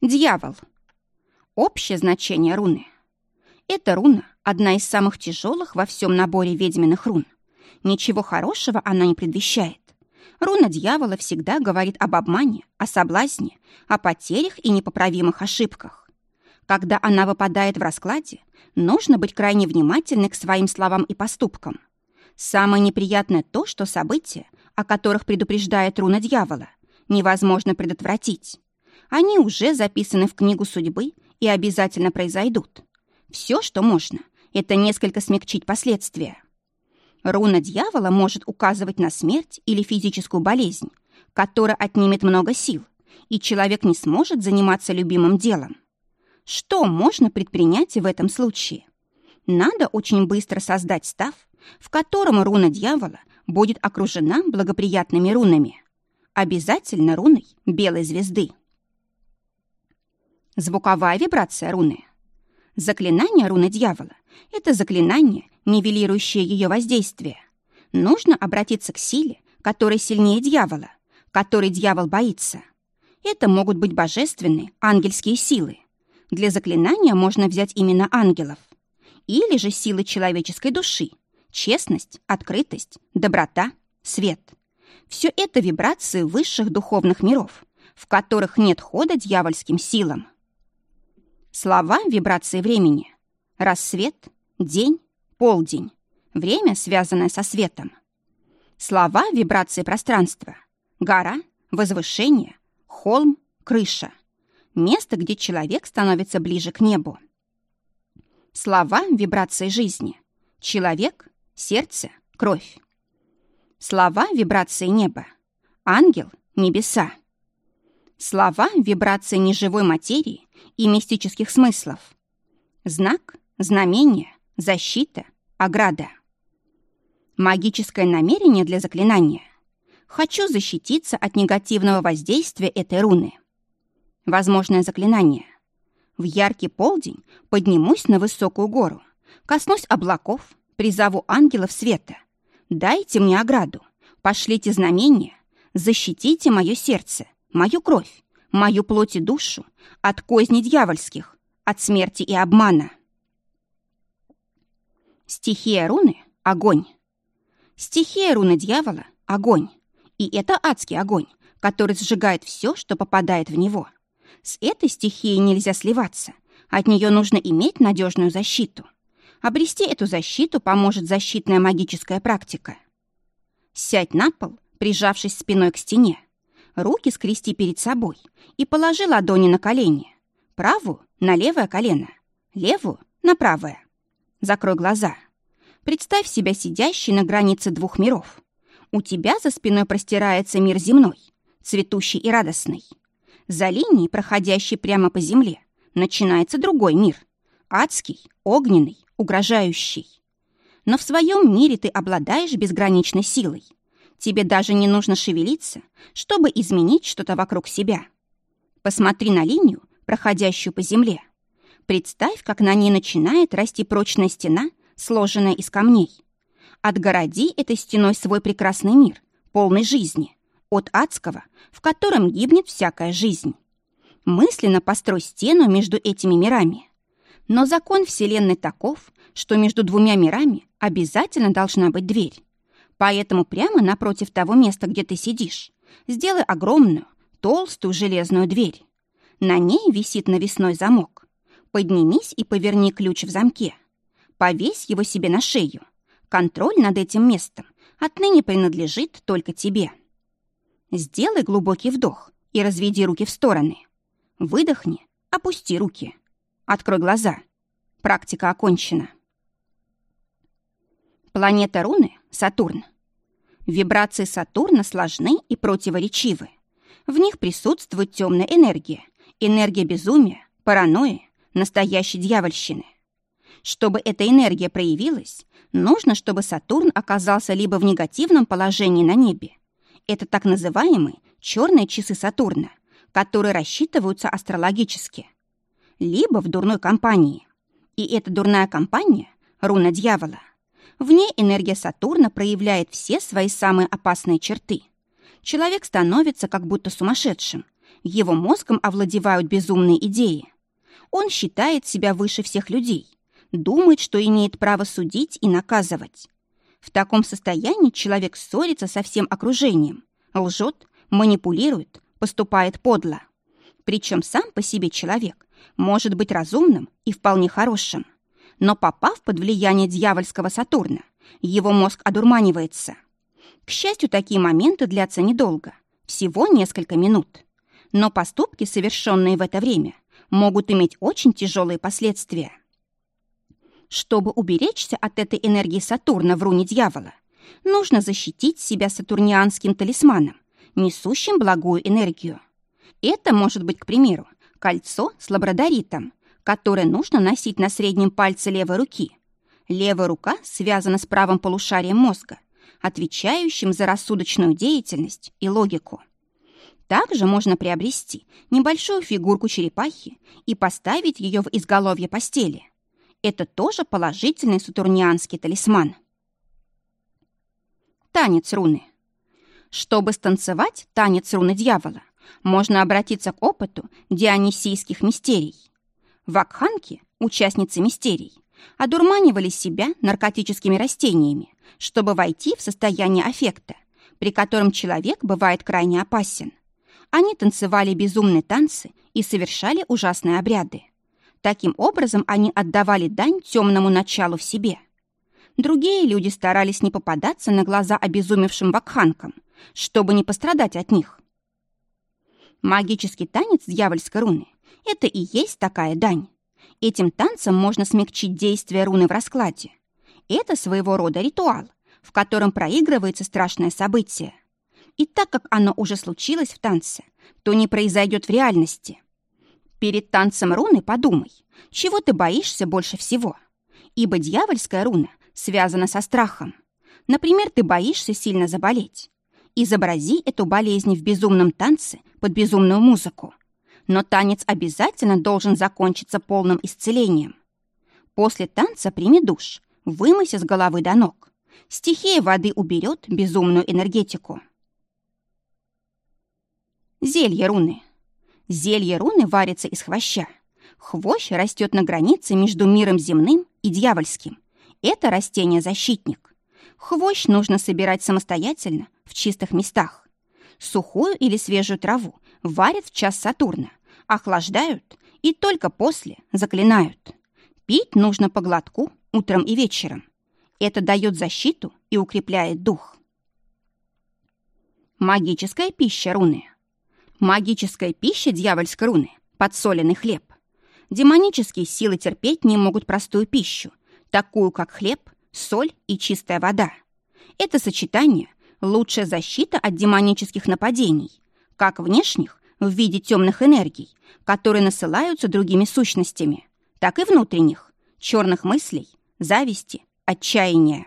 Дьявол. Общее значение руны. Эта руна – одна из самых тяжелых во всем наборе ведьминых рун. Ничего хорошего она не предвещает. Руна дьявола всегда говорит об обмане, о соблазне, о потерях и непоправимых ошибках. Когда она выпадает в раскладе, нужно быть крайне внимательны к своим словам и поступкам. Самое неприятное то, что события, о которых предупреждает руна дьявола, невозможно предотвратить. Они уже записаны в книгу судьбы и обязательно произойдут. Все, что можно, это несколько смягчить последствия. Руна дьявола может указывать на смерть или физическую болезнь, которая отнимет много сил, и человек не сможет заниматься любимым делом. Что можно предпринять в этом случае? Надо очень быстро создать став, в котором руна дьявола будет окружена благоприятными рунами. Обязательно руной белой звезды. Звуковая вибрация руны. Заклинание руны дьявола – это заклинание, нивелирующее ее воздействие. Нужно обратиться к силе, которая сильнее дьявола, которой дьявол боится. Это могут быть божественные, ангельские силы. Для заклинания можно взять именно ангелов. Или же силы человеческой души, честность, открытость, доброта, свет. Все это вибрации высших духовных миров, в которых нет хода дьявольским силам. Слова — вибрации времени. Рассвет, день, полдень. Время, связанное со светом. Слова — вибрации пространства. Гора, возвышение, холм, крыша. Место, где человек становится ближе к небу. Слова — вибрации жизни. Человек, сердце, кровь. Слова — вибрации неба. Ангел — небеса. Слова — вибрации неживой материи и мистических смыслов. Знак, знамение, защита, ограда. Магическое намерение для заклинания. Хочу защититься от негативного воздействия этой руны. Возможное заклинание. В яркий полдень поднимусь на высокую гору, коснусь облаков, призову ангелов света. Дайте мне ограду, пошлите знамения, защитите мое сердце, мою кровь, мою плоть и душу от козней дьявольских, от смерти и обмана. Стихия руны — огонь. Стихия руны дьявола — огонь. И это адский огонь, который сжигает все, что попадает в него. С этой стихией нельзя сливаться. От нее нужно иметь надежную защиту — Обрести эту защиту поможет защитная магическая практика. Сядь на пол, прижавшись спиной к стене. Руки скрести перед собой и положи ладони на колени. Правую — на левое колено, левую — на правое. Закрой глаза. Представь себя сидящей на границе двух миров. У тебя за спиной простирается мир земной, цветущий и радостный. За линией, проходящей прямо по земле, начинается другой мир — адский, огненный, угрожающий. Но в своем мире ты обладаешь безграничной силой. Тебе даже не нужно шевелиться, чтобы изменить что-то вокруг себя. Посмотри на линию, проходящую по земле. Представь, как на ней начинает расти прочная стена, сложенная из камней. Отгороди этой стеной свой прекрасный мир, полный жизни, от адского, в котором гибнет всякая жизнь. Мысленно построй стену между этими мирами. Но закон Вселенной таков, что между двумя мирами обязательно должна быть дверь. Поэтому прямо напротив того места, где ты сидишь, сделай огромную, толстую железную дверь. На ней висит навесной замок. Поднимись и поверни ключ в замке. Повесь его себе на шею. Контроль над этим местом отныне принадлежит только тебе. Сделай глубокий вдох и разведи руки в стороны. Выдохни, опусти руки. Открой глаза. Практика окончена. Планета руны — Сатурн. Вибрации Сатурна сложны и противоречивы. В них присутствует темная энергия, энергия безумия, паранойи, настоящей дьявольщины. Чтобы эта энергия проявилась, нужно, чтобы Сатурн оказался либо в негативном положении на небе. Это так называемые черные часы Сатурна, которые рассчитываются астрологически – либо в дурной компании. И эта дурная компания — руна дьявола. В ней энергия Сатурна проявляет все свои самые опасные черты. Человек становится как будто сумасшедшим, Его мозгом овладевают безумные идеи. Он считает себя выше всех людей, думает, что имеет право судить и наказывать. В таком состоянии человек ссорится со всем окружением, лжет, манипулирует, поступает подло. Причем сам по себе человек может быть разумным и вполне хорошим. Но попав под влияние дьявольского Сатурна, его мозг одурманивается. К счастью, такие моменты длятся недолго, всего несколько минут. Но поступки, совершенные в это время, могут иметь очень тяжелые последствия. Чтобы уберечься от этой энергии Сатурна в руне дьявола, нужно защитить себя сатурнианским талисманом, несущим благую энергию. Это может быть, к примеру, кольцо с лабрадоритом, которое нужно носить на среднем пальце левой руки. Левая рука связана с правым полушарием мозга, отвечающим за рассудочную деятельность и логику. Также можно приобрести небольшую фигурку черепахи и поставить ее в изголовье постели. Это тоже положительный сатурнианский талисман. Танец руны. Чтобы станцевать танец руны дьявола, можно обратиться к опыту дионисийских мистерий. Вакханки, участницы мистерий, одурманивали себя наркотическими растениями, чтобы войти в состояние аффекта, при котором человек бывает крайне опасен. Они танцевали безумные танцы и совершали ужасные обряды. Таким образом, они отдавали дань темному началу в себе. Другие люди старались не попадаться на глаза обезумевшим вакханкам, чтобы не пострадать от них. Магический танец дьявольской руны – это и есть такая дань. Этим танцем можно смягчить действие руны в раскладе. Это своего рода ритуал, в котором проигрывается страшное событие. И так как оно уже случилось в танце, то не произойдет в реальности. Перед танцем руны подумай, чего ты боишься больше всего. Ибо дьявольская руна связана со страхом. Например, ты боишься сильно заболеть. Изобрази эту болезнь в безумном танце под безумную музыку. Но танец обязательно должен закончиться полным исцелением. После танца прими душ, вымойся с головы до ног. Стихия воды уберет безумную энергетику. Зелье руны. Зелье руны варится из хвоща. Хвощ растет на границе между миром земным и дьявольским. Это растение-защитник. Хвощ нужно собирать самостоятельно в чистых местах. Сухую или свежую траву варят в час Сатурна, охлаждают и только после заклинают. Пить нужно по глотку утром и вечером. Это дает защиту и укрепляет дух. Магическая пища руны. Магическая пища дьявольской руны – подсоленный хлеб. Демонические силы терпеть не могут простую пищу, такую как хлеб, соль и чистая вода. Это сочетание лучшая защита от демонических нападений, как внешних в виде темных энергий, которые насылаются другими сущностями, так и внутренних, черных мыслей, зависти, отчаяния.